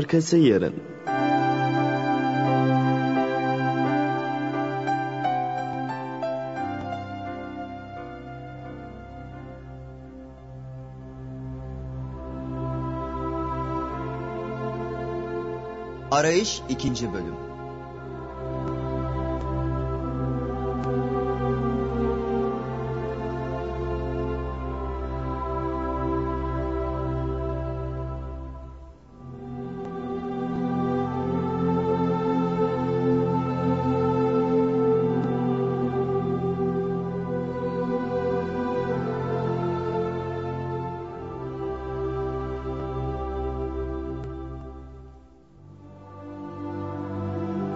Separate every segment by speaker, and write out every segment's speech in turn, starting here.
Speaker 1: Arkası yarın.
Speaker 2: Arayış 2. Bölüm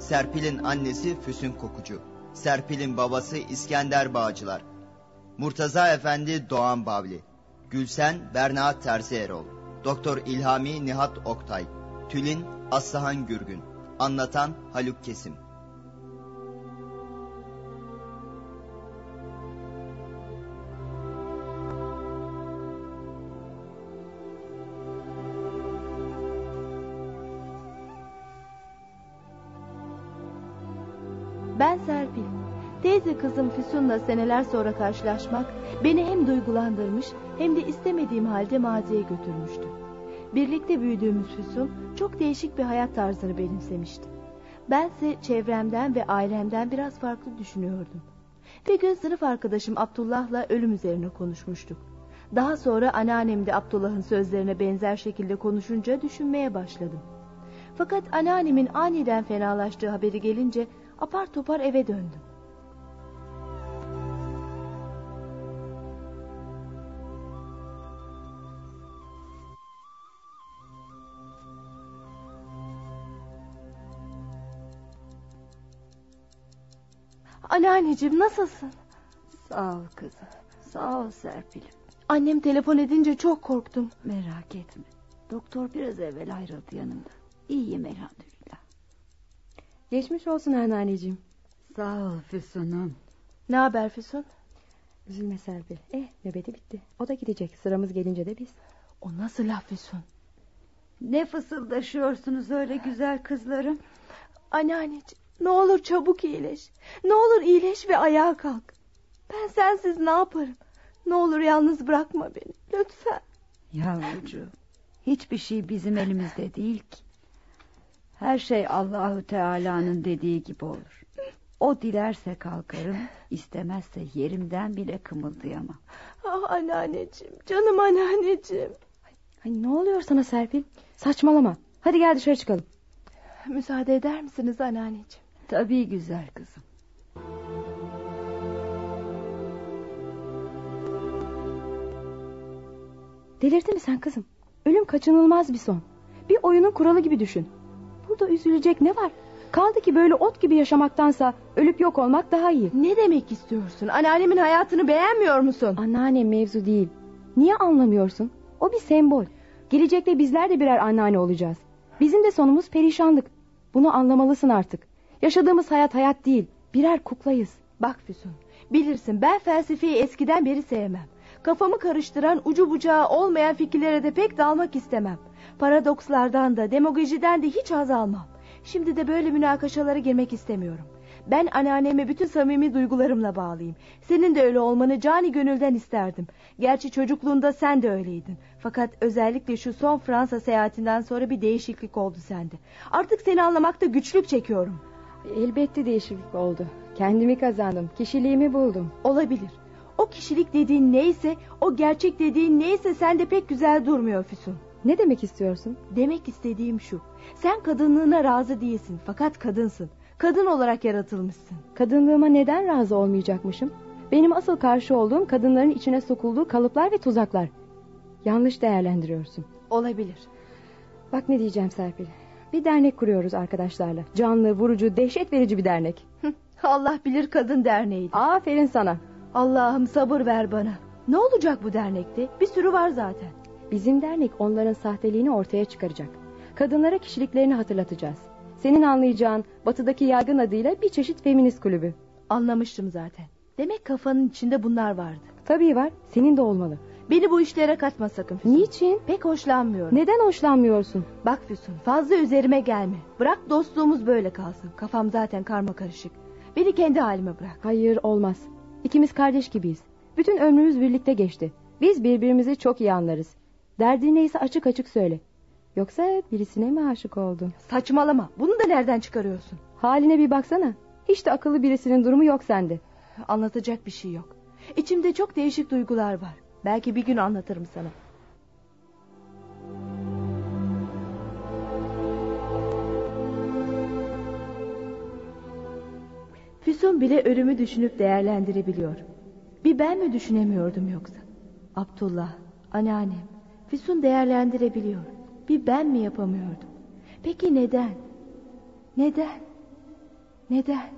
Speaker 2: Serpil'in annesi Füsun Kokucu. Serpil'in babası İskender Bağcılar. Murtaza Efendi Doğan Bavli. Gülsen Berna Terzi. Doktor İlhami Nihat Oktay. Tülin Aslıhan Gürgün. Anlatan Haluk Kesim.
Speaker 3: Ben Serpil. Teyze kızım Füsun'la seneler sonra karşılaşmak beni hem duygulandırmış hem de istemediğim halde maziye götürmüştü. Birlikte büyüdüğümüz Füsun çok değişik bir hayat tarzını benimsemişti. Bense çevremden ve ailemden biraz farklı düşünüyordum. Bir gün sınıf arkadaşım Abdullah'la ölüm üzerine konuşmuştuk. Daha sonra anneannem de Abdullah'ın sözlerine benzer şekilde konuşunca düşünmeye başladım. Fakat anneannemin aniden fenalaştığı haberi gelince apar topar eve döndüm. Anneanneciğim nasılsın?
Speaker 4: Sağ ol kızım. Sağ ol Serpil.
Speaker 3: Annem telefon edince çok korktum.
Speaker 4: Merak etme. Doktor biraz evvel ayrıldı yanımda. İyiyim elhamdülillah.
Speaker 5: Geçmiş olsun anneanneciğim.
Speaker 4: Sağ ol Füsun'um.
Speaker 3: Ne haber Füsun?
Speaker 5: Üzülme Serpil. Eh nöbeti bitti. O da gidecek. Sıramız gelince de biz.
Speaker 3: O nasıl laf Füsun?
Speaker 4: Ne fısıldaşıyorsunuz öyle güzel kızlarım?
Speaker 3: Anneanneciğim ne olur çabuk iyileş. Ne olur iyileş ve ayağa kalk. Ben sensiz ne yaparım? Ne olur yalnız bırakma beni. Lütfen.
Speaker 4: Yavrucuğum. Hiçbir şey bizim elimizde değil ki. Her şey Allahü Teala'nın dediği gibi olur. O dilerse kalkarım, istemezse yerimden bile kımıldayamam.
Speaker 3: Ah anneanneciğim, canım anneanneciğim.
Speaker 5: Ay, ne oluyor sana Serpil? Saçmalama. Hadi gel dışarı çıkalım.
Speaker 3: Müsaade eder misiniz anneanneciğim?
Speaker 4: Tabii güzel kızım.
Speaker 5: Delirdin mi sen kızım? Ölüm kaçınılmaz bir son. Bir oyunun kuralı gibi düşün. Burada üzülecek ne var? Kaldı ki böyle ot gibi yaşamaktansa ölüp yok olmak daha iyi.
Speaker 3: Ne demek istiyorsun? Anneannemin hayatını beğenmiyor musun?
Speaker 5: Anneannem mevzu değil. Niye anlamıyorsun? O bir sembol. Gelecekte bizler de birer anneanne olacağız. Bizim de sonumuz perişanlık. Bunu anlamalısın artık. Yaşadığımız hayat hayat değil. Birer kuklayız.
Speaker 3: Bak Füsun, bilirsin ben felsefeyi eskiden beri sevmem. Kafamı karıştıran ucu bucağı olmayan fikirlere de pek dalmak istemem. Paradokslardan da demagojiden de hiç haz almam. Şimdi de böyle münakaşalara girmek istemiyorum. Ben anneanneme bütün samimi duygularımla bağlıyım. Senin de öyle olmanı cani gönülden isterdim. Gerçi çocukluğunda sen de öyleydin. Fakat özellikle şu son Fransa seyahatinden sonra bir değişiklik oldu sende. Artık seni anlamakta güçlük çekiyorum.
Speaker 5: Elbette değişiklik oldu. Kendimi kazandım. Kişiliğimi buldum.
Speaker 3: Olabilir. O kişilik dediğin neyse, o gerçek dediğin neyse sende pek güzel durmuyor Füsun.
Speaker 5: Ne demek istiyorsun?
Speaker 3: Demek istediğim şu. Sen kadınlığına razı değilsin fakat kadınsın. Kadın olarak yaratılmışsın.
Speaker 5: Kadınlığıma neden razı olmayacakmışım? Benim asıl karşı olduğum kadınların içine sokulduğu kalıplar ve tuzaklar. Yanlış değerlendiriyorsun.
Speaker 3: Olabilir.
Speaker 5: Bak ne diyeceğim Serpil. Bir dernek kuruyoruz arkadaşlarla. Canlı, vurucu, dehşet verici bir dernek.
Speaker 3: Allah bilir kadın derneğiydi.
Speaker 5: Aferin sana.
Speaker 3: Allah'ım sabır ver bana. Ne olacak bu dernekte? Bir sürü var zaten.
Speaker 5: Bizim dernek onların sahteliğini ortaya çıkaracak. Kadınlara kişiliklerini hatırlatacağız. Senin anlayacağın batıdaki yaygın adıyla bir çeşit feminist kulübü.
Speaker 3: Anlamıştım zaten. Demek kafanın içinde bunlar vardı.
Speaker 5: Tabii var. Senin de olmalı.
Speaker 3: Beni bu işlere katma sakın Füsun.
Speaker 5: Niçin?
Speaker 3: Pek hoşlanmıyorum.
Speaker 5: Neden hoşlanmıyorsun?
Speaker 3: Bak Füsun fazla üzerime gelme. Bırak dostluğumuz böyle kalsın. Kafam zaten karma karışık. Beni kendi halime bırak.
Speaker 5: Hayır olmaz. İkimiz kardeş gibiyiz. Bütün ömrümüz birlikte geçti. Biz birbirimizi çok iyi anlarız. Derdin neyse açık açık söyle. Yoksa birisine mi aşık oldun?
Speaker 3: Saçmalama. Bunu da nereden çıkarıyorsun?
Speaker 5: Haline bir baksana. Hiç de akıllı birisinin durumu yok sende.
Speaker 3: Anlatacak bir şey yok. İçimde çok değişik duygular var. Belki bir gün anlatırım sana. Füsun bile ölümü düşünüp değerlendirebiliyor. Bir ben mi düşünemiyordum yoksa? Abdullah, anneannem, Füsun değerlendirebiliyor. Bir ben mi yapamıyordum? Peki neden? Neden? Neden?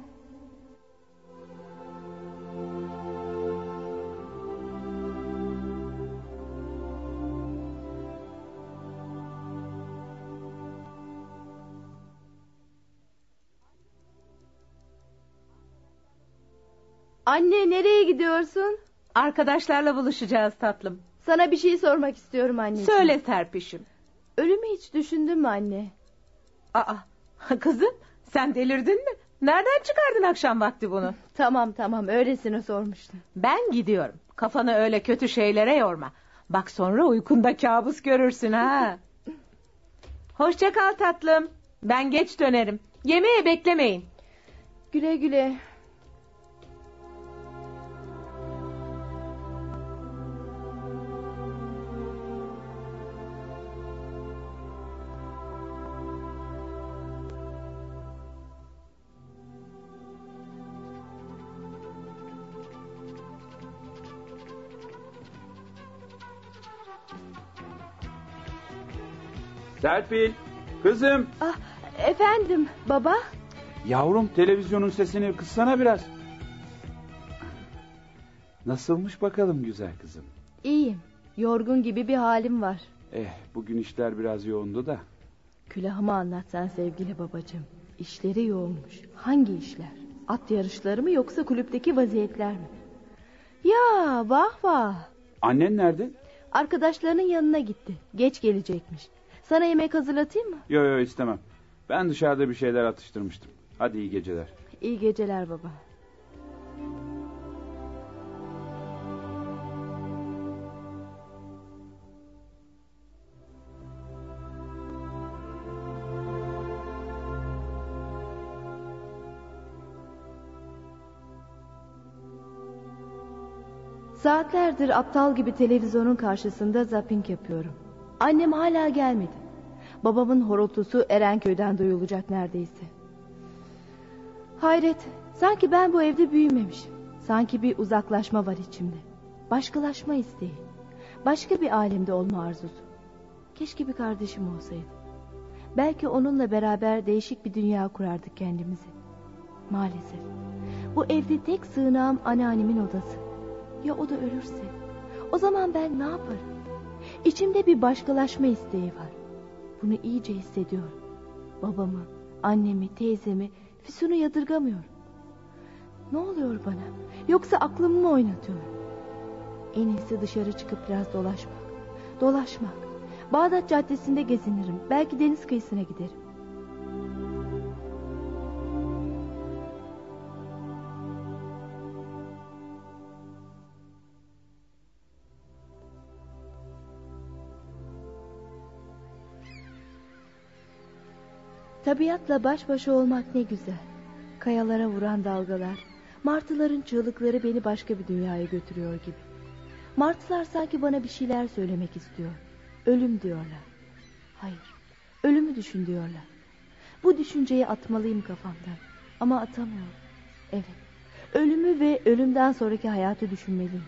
Speaker 3: Anne nereye gidiyorsun?
Speaker 1: Arkadaşlarla buluşacağız tatlım.
Speaker 3: Sana bir şey sormak istiyorum anneciğim.
Speaker 1: Söyle Serpiş'im.
Speaker 3: Ölümü hiç düşündün mü anne?
Speaker 1: Aa, kızım sen delirdin mi? Nereden çıkardın akşam vakti bunu?
Speaker 3: Tamam tamam öylesine sormuştum.
Speaker 1: Ben gidiyorum. Kafanı öyle kötü şeylere yorma. Bak sonra uykunda kabus görürsün ha. Hoşça kal tatlım. Ben geç dönerim. Yemeğe beklemeyin.
Speaker 3: Güle güle.
Speaker 6: Serpil, kızım.
Speaker 3: Ah, efendim baba.
Speaker 6: Yavrum televizyonun sesini kıssana biraz. Nasılmış bakalım güzel kızım.
Speaker 3: İyiyim. Yorgun gibi bir halim var.
Speaker 6: Eh bugün işler biraz yoğundu da.
Speaker 3: Külahımı anlatsan sevgili babacığım. İşleri yoğunmuş. Hangi işler? At yarışları mı yoksa kulüpteki vaziyetler mi? Ya vah vah.
Speaker 6: Annen nerede?
Speaker 3: Arkadaşlarının yanına gitti. Geç gelecekmiş. Sana yemek hazırlatayım mı?
Speaker 6: Yo yo istemem. Ben dışarıda bir şeyler atıştırmıştım. Hadi iyi geceler.
Speaker 3: İyi geceler baba. Saatlerdir aptal gibi televizyonun karşısında zapping yapıyorum. Annem hala gelmedi. Babamın horultusu Erenköy'den duyulacak neredeyse. Hayret, sanki ben bu evde büyümemişim. Sanki bir uzaklaşma var içimde. Başkalaşma isteği. Başka bir alemde olma arzusu. Keşke bir kardeşim olsaydı. Belki onunla beraber değişik bir dünya kurardık kendimizi. Maalesef. Bu evde tek sığınağım anneannemin odası. Ya o da ölürse? O zaman ben ne yaparım? İçimde bir başkalaşma isteği var. Bunu iyice hissediyorum. Babamı, annemi, teyzemi, Füsun'u yadırgamıyorum. Ne oluyor bana? Yoksa aklımı mı oynatıyorum? En iyisi dışarı çıkıp biraz dolaşmak. Dolaşmak. Bağdat Caddesi'nde gezinirim. Belki deniz kıyısına giderim. Tabiatla baş başa olmak ne güzel. Kayalara vuran dalgalar, martıların çığlıkları beni başka bir dünyaya götürüyor gibi. Martılar sanki bana bir şeyler söylemek istiyor. Ölüm diyorlar. Hayır, ölümü düşün diyorlar. Bu düşünceyi atmalıyım kafamdan. Ama atamıyorum. Evet, ölümü ve ölümden sonraki hayatı düşünmeliyim.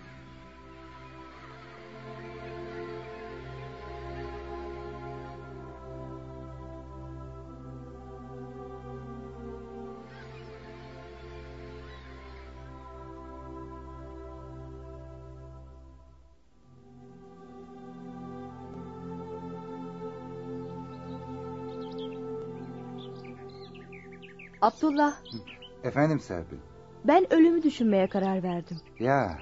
Speaker 3: Abdullah,
Speaker 7: Efendim Serpil.
Speaker 3: ben ölümü düşünmeye karar verdim.
Speaker 7: Ya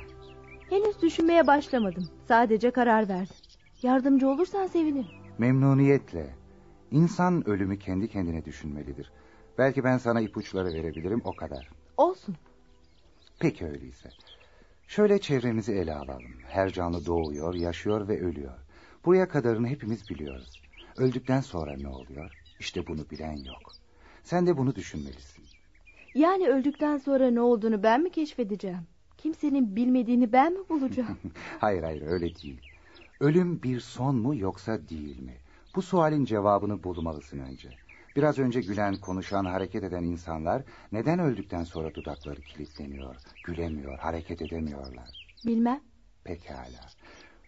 Speaker 3: Henüz düşünmeye başlamadım. Sadece karar verdim. Yardımcı olursan sevinirim.
Speaker 7: memnuniyetle. İnsan ölümü kendi kendine düşünmelidir. Belki ben sana ipuçları verebilirim o kadar.
Speaker 3: Olsun.
Speaker 7: Peki öyleyse. Şöyle çevremizi ele alalım. Her canlı doğuyor, yaşıyor ve ölüyor. Buraya kadarını hepimiz biliyoruz. Öldükten sonra ne oluyor? İşte bunu bilen yok. Sen de bunu düşünmelisin.
Speaker 3: Yani öldükten sonra ne olduğunu ben mi keşfedeceğim? Kimsenin bilmediğini ben mi bulacağım?
Speaker 7: hayır hayır öyle değil. Ölüm bir son mu yoksa değil mi? Bu sualin cevabını bulmalısın önce. Biraz önce gülen, konuşan, hareket eden insanlar neden öldükten sonra dudakları kilitleniyor, gülemiyor, hareket edemiyorlar?
Speaker 3: Bilmem.
Speaker 7: Pekala.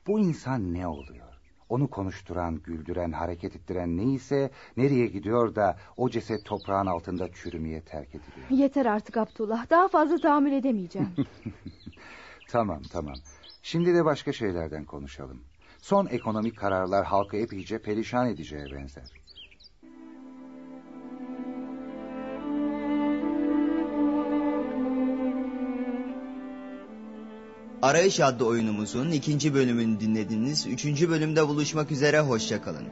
Speaker 7: Bu insan ne oluyor? Onu konuşturan, güldüren, hareket ettiren neyse nereye gidiyor da o ceset toprağın altında çürümeye terk ediliyor.
Speaker 3: Yeter artık Abdullah. Daha fazla tahammül edemeyeceğim.
Speaker 7: Tamam tamam. Şimdi de başka şeylerden konuşalım. Son ekonomik kararlar halkı epeyce perişan edeceğe benzer.
Speaker 2: Arayış adlı oyunumuzun ikinci bölümünü dinlediniz. Üçüncü bölümde buluşmak üzere, hoşçakalın.